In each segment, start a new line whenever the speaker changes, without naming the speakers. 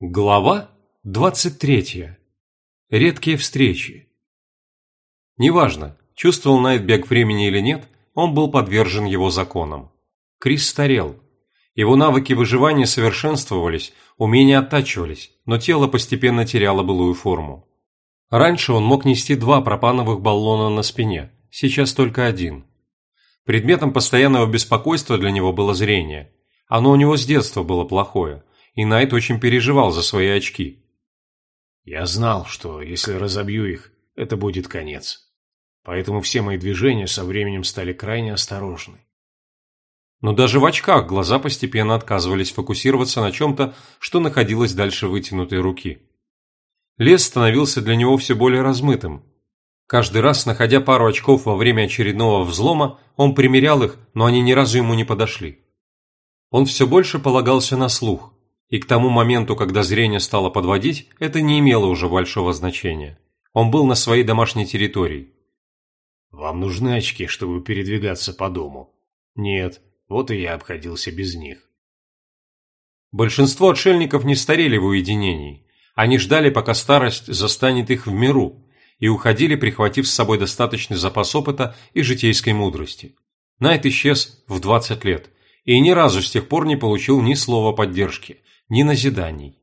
Глава 23. Редкие встречи. Неважно, чувствовал Найтбек времени или нет, он был подвержен его законам. Крис старел. Его навыки выживания совершенствовались, умения оттачивались, но тело постепенно теряло былую форму. Раньше он мог нести два пропановых баллона на спине, сейчас только один. Предметом постоянного беспокойства для него было зрение. Оно у него с детства было плохое – и Найт очень переживал за свои очки.
«Я знал, что если разобью их, это будет конец. Поэтому все мои движения со временем стали крайне осторожны.
Но даже в очках глаза постепенно отказывались фокусироваться на чем-то, что находилось дальше вытянутой руки. Лес становился для него все более размытым. Каждый раз, находя пару очков во время очередного взлома, он примерял их, но они ни разу ему не подошли. Он все больше полагался на слух, и к тому моменту, когда зрение стало подводить, это не имело уже большого значения. Он был на своей домашней территории.
«Вам нужны очки, чтобы передвигаться по дому?» «Нет, вот и я обходился без них».
Большинство отшельников не старели в уединении. Они ждали, пока старость застанет их в миру, и уходили, прихватив с собой достаточный запас опыта и житейской мудрости. Найт исчез в 20 лет, и ни разу с тех пор не получил ни слова поддержки, ни назиданий.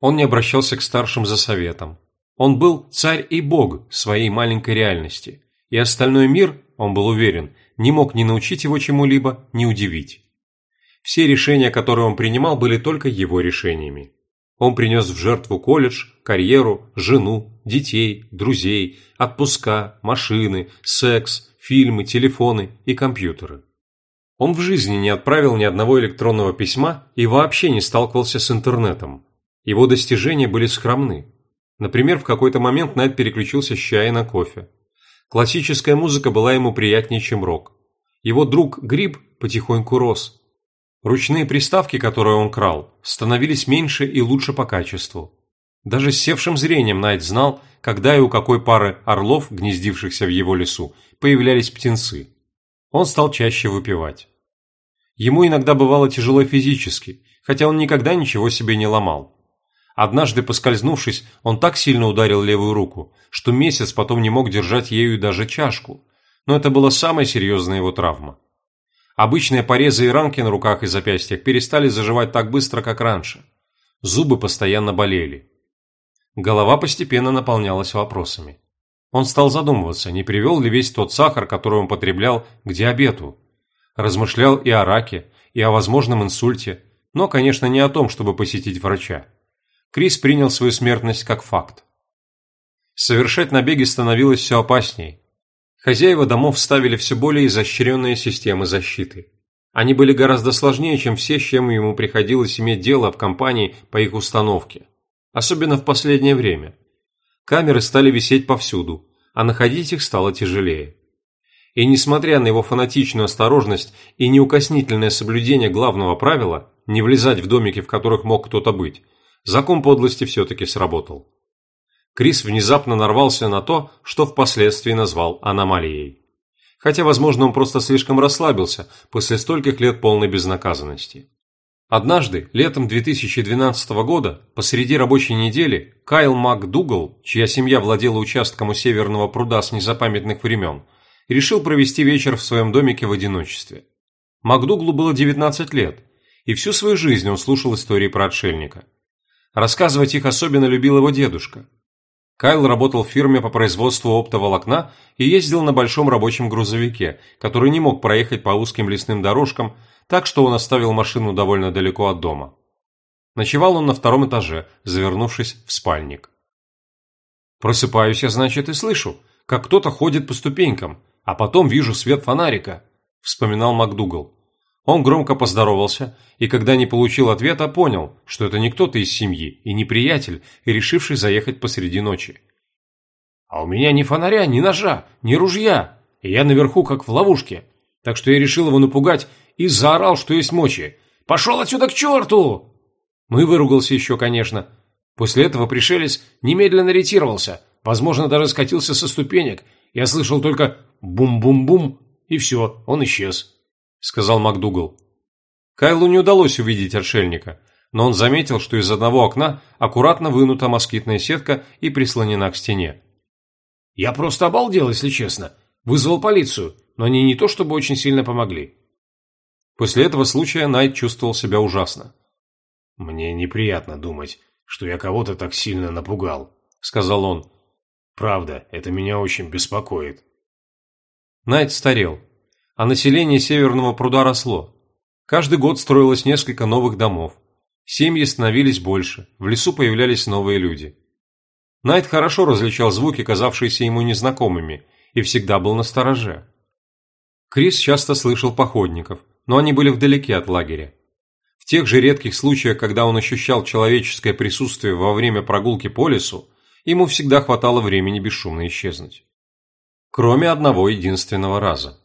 Он не обращался к старшим за советом. Он был царь и бог своей маленькой реальности, и остальной мир, он был уверен, не мог ни научить его чему-либо, ни удивить. Все решения, которые он принимал, были только его решениями. Он принес в жертву колледж, карьеру, жену, детей, друзей, отпуска, машины, секс, фильмы, телефоны и компьютеры. Он в жизни не отправил ни одного электронного письма и вообще не сталкивался с интернетом. Его достижения были скромны. Например, в какой-то момент Найт переключился с чая на кофе. Классическая музыка была ему приятнее, чем рок. Его друг Гриб потихоньку рос. Ручные приставки, которые он крал, становились меньше и лучше по качеству. Даже с севшим зрением Найт знал, когда и у какой пары орлов, гнездившихся в его лесу, появлялись птенцы. Он стал чаще выпивать. Ему иногда бывало тяжело физически, хотя он никогда ничего себе не ломал. Однажды, поскользнувшись, он так сильно ударил левую руку, что месяц потом не мог держать ею даже чашку. Но это была самая серьезная его травма. Обычные порезы и ранки на руках и запястьях перестали заживать так быстро, как раньше. Зубы постоянно болели. Голова постепенно наполнялась вопросами. Он стал задумываться, не привел ли весь тот сахар, который он потреблял, к диабету. Размышлял и о раке, и о возможном инсульте, но, конечно, не о том, чтобы посетить врача. Крис принял свою смертность как факт. Совершать набеги становилось все опаснее. Хозяева домов ставили все более изощренные системы защиты. Они были гораздо сложнее, чем все, с чем ему приходилось иметь дело в компании по их установке. Особенно в последнее время – Камеры стали висеть повсюду, а находить их стало тяжелее. И несмотря на его фанатичную осторожность и неукоснительное соблюдение главного правила не влезать в домики, в которых мог кто-то быть, закон подлости все-таки сработал. Крис внезапно нарвался на то, что впоследствии назвал аномалией. Хотя, возможно, он просто слишком расслабился после стольких лет полной безнаказанности. Однажды, летом 2012 года, посреди рабочей недели, Кайл МакДугал, чья семья владела участком у Северного пруда с незапамятных времен, решил провести вечер в своем домике в одиночестве. МакДуглу было 19 лет, и всю свою жизнь он слушал истории про отшельника. Рассказывать их особенно любил его дедушка. Кайл работал в фирме по производству оптоволокна и ездил на большом рабочем грузовике, который не мог проехать по узким лесным дорожкам, так что он оставил машину довольно далеко от дома. Ночевал он на втором этаже, завернувшись в спальник. Просыпаюсь я, значит, и слышу, как кто-то ходит по ступенькам, а потом вижу свет фонарика, вспоминал МакДугал. Он громко поздоровался, и когда не получил ответа, понял, что это не кто-то из семьи и не приятель, и решивший заехать посреди ночи. «А у меня ни фонаря, ни ножа, ни ружья, и я наверху как в ловушке, так что я решил его напугать и заорал, что есть мочи. «Пошел отсюда к черту!» Мы выругался еще, конечно. После этого пришелец немедленно ретировался, возможно, даже скатился со ступенек. Я слышал только «бум-бум-бум», и все, он исчез, — сказал МакДугал. Кайлу не удалось увидеть отшельника, но он заметил, что из одного окна аккуратно вынута москитная сетка и прислонена к стене.
«Я просто обалдел, если честно. Вызвал полицию, но они не то чтобы очень сильно помогли».
После этого случая Найт чувствовал себя ужасно.
«Мне неприятно думать, что я кого-то так сильно напугал», — сказал он. «Правда, это меня очень беспокоит».
Найт старел, а население Северного пруда росло. Каждый год строилось несколько новых домов. Семьи становились больше, в лесу появлялись новые люди. Найт хорошо различал звуки, казавшиеся ему незнакомыми, и всегда был настороже. Крис часто слышал походников, но они были вдалеке от лагеря. В тех же редких случаях, когда он ощущал человеческое присутствие во время прогулки по лесу, ему всегда хватало времени бесшумно исчезнуть. Кроме одного единственного раза.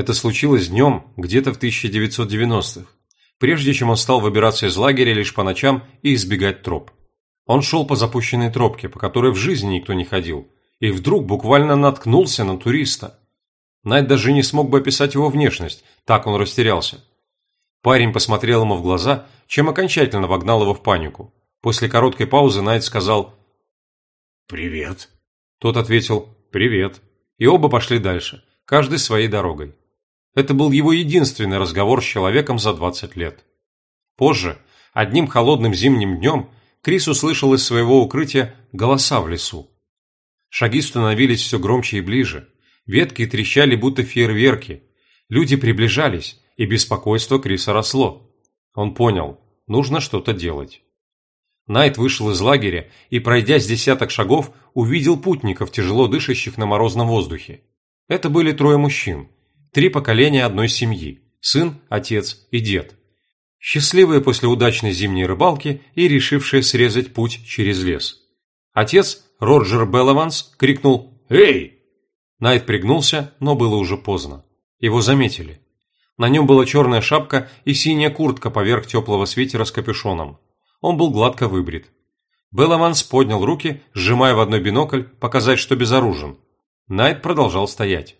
Это случилось днем, где-то в 1990-х, прежде чем он стал выбираться из лагеря лишь по ночам и избегать троп. Он шел по запущенной тропке, по которой в жизни никто не ходил, и вдруг буквально наткнулся на туриста. Найт даже не смог бы описать его внешность, так он растерялся. Парень посмотрел ему в глаза, чем окончательно вогнал его в панику. После короткой паузы Найт сказал
«Привет».
Тот ответил «Привет». И оба пошли дальше, каждый своей дорогой. Это был его единственный разговор с человеком за 20 лет. Позже, одним холодным зимним днем, Крис услышал из своего укрытия голоса в лесу. Шаги становились все громче и ближе. Ветки трещали, будто фейерверки. Люди приближались, и беспокойство Криса росло. Он понял, нужно что-то делать. Найт вышел из лагеря и, пройдя с десяток шагов, увидел путников, тяжело дышащих на морозном воздухе. Это были трое мужчин, три поколения одной семьи – сын, отец и дед. Счастливые после удачной зимней рыбалки и решившие срезать путь через лес. Отец, Роджер Беллаванс, крикнул «Эй!» Найт пригнулся, но было уже поздно. Его заметили. На нем была черная шапка и синяя куртка поверх теплого свитера с капюшоном. Он был гладко выбрит. Беллаванс поднял руки, сжимая в одной бинокль, показать, что безоружен. Найт продолжал стоять.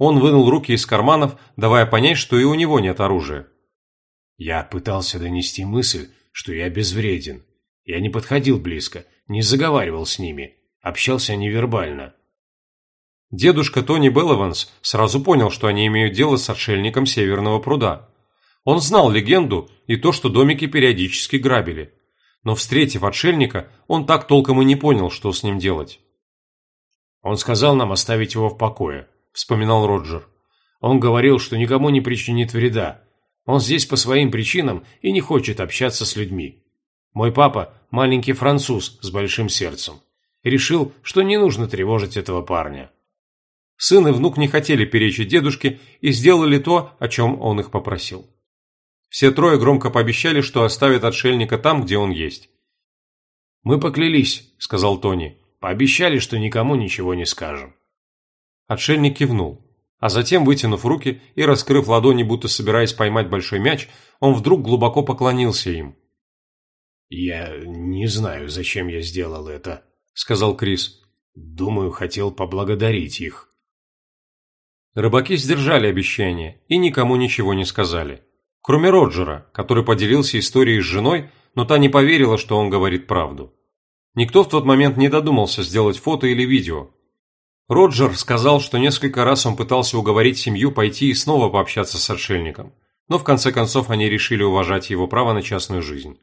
Он вынул руки из карманов, давая понять, что и у него нет оружия.
Я пытался донести мысль, что я безвреден. Я не подходил близко, не заговаривал с ними, общался невербально.
Дедушка Тони Беллованс сразу понял, что они имеют дело с отшельником Северного пруда. Он знал легенду и то, что домики периодически грабили. Но, встретив отшельника, он так толком и не понял, что с ним делать.
«Он сказал нам оставить его в покое», – вспоминал Роджер. «Он говорил, что никому не причинит вреда. Он здесь по своим причинам и не хочет общаться с людьми. Мой папа – маленький француз с большим сердцем. Решил, что не нужно тревожить этого парня».
Сын и внук не хотели перечить дедушке и сделали то, о чем он их попросил. Все трое громко пообещали, что оставят отшельника там, где он есть.
«Мы поклялись», – сказал Тони. «Пообещали, что никому ничего не скажем».
Отшельник кивнул, а затем, вытянув руки и раскрыв ладони, будто собираясь поймать большой мяч, он вдруг глубоко поклонился им.
«Я не знаю, зачем я сделал это», – сказал Крис. «Думаю, хотел поблагодарить их».
Рыбаки сдержали обещание и никому ничего не сказали. Кроме Роджера, который поделился историей с женой, но та не поверила, что он говорит правду. Никто в тот момент не додумался сделать фото или видео. Роджер сказал, что несколько раз он пытался уговорить семью пойти и снова пообщаться с отшельником, но в конце концов они решили уважать его право на частную жизнь.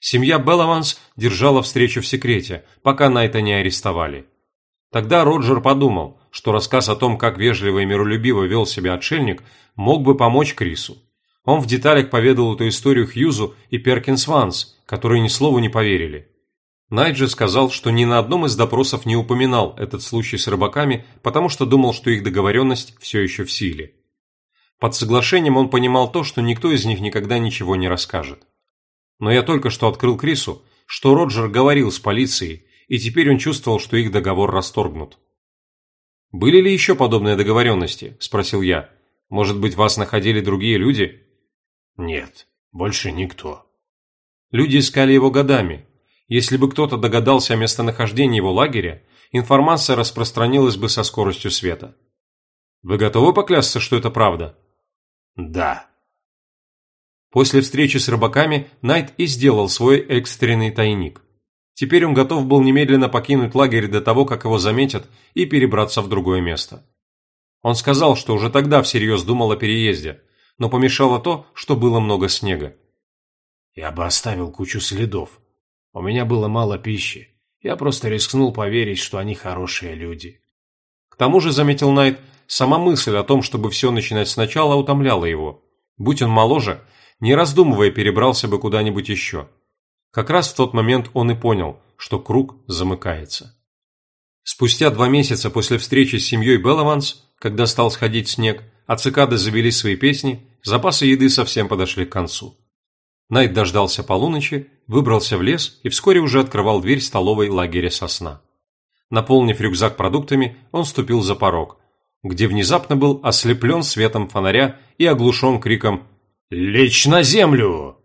Семья Беллаванс держала встречу в секрете, пока Найта не арестовали. Тогда Роджер подумал, что рассказ о том, как вежливо и миролюбиво вел себя отшельник, мог бы помочь Крису. Он в деталях поведал эту историю Хьюзу и Перкинс Ванс, которые ни слову не поверили. Найджи сказал, что ни на одном из допросов не упоминал этот случай с рыбаками, потому что думал, что их договоренность все еще в силе. Под соглашением он понимал то, что никто из них никогда ничего не расскажет. Но я только что открыл Крису, что Роджер говорил с полицией, и теперь он чувствовал, что их договор расторгнут. «Были ли еще подобные договоренности?» – спросил я. «Может быть, вас находили другие люди?»
«Нет, больше никто».
Люди искали его годами. Если бы кто-то догадался о местонахождении его лагеря, информация распространилась бы со скоростью света. Вы готовы поклясться, что это правда?
Да.
После встречи с рыбаками Найт и сделал свой экстренный тайник. Теперь он готов был немедленно покинуть лагерь до того, как его заметят, и перебраться в другое место. Он сказал, что уже тогда всерьез думал о переезде, но помешало то, что было много снега.
«Я бы оставил кучу следов. У меня было мало пищи. Я просто рискнул поверить, что они хорошие люди».
К тому же, заметил Найт, сама мысль о том, чтобы все начинать сначала, утомляла его. Будь он моложе, не раздумывая, перебрался бы куда-нибудь еще. Как раз в тот момент он и понял, что круг замыкается. Спустя два месяца после встречи с семьей Беллаванс, когда стал сходить снег, а цикады завели свои песни, запасы еды совсем подошли к концу. Найт дождался полуночи, выбрался в лес и вскоре уже открывал дверь столовой лагеря «Сосна». Наполнив рюкзак продуктами, он ступил за порог, где внезапно был ослеплен светом фонаря и оглушен криком «Лечь на землю!».